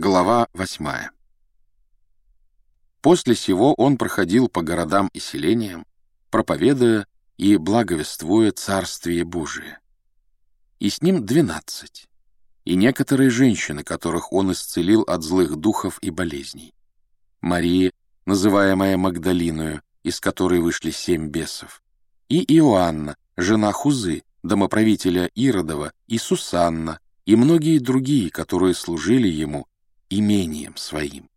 Глава восьмая. После сего он проходил по городам и селениям, проповедуя и благовествуя Царствие Божие. И с ним двенадцать, и некоторые женщины, которых он исцелил от злых духов и болезней. Мария, называемая Магдалиною, из которой вышли семь бесов, и Иоанна, жена Хузы, домоправителя Иродова, и Сусанна, и многие другие, которые служили ему имением своим.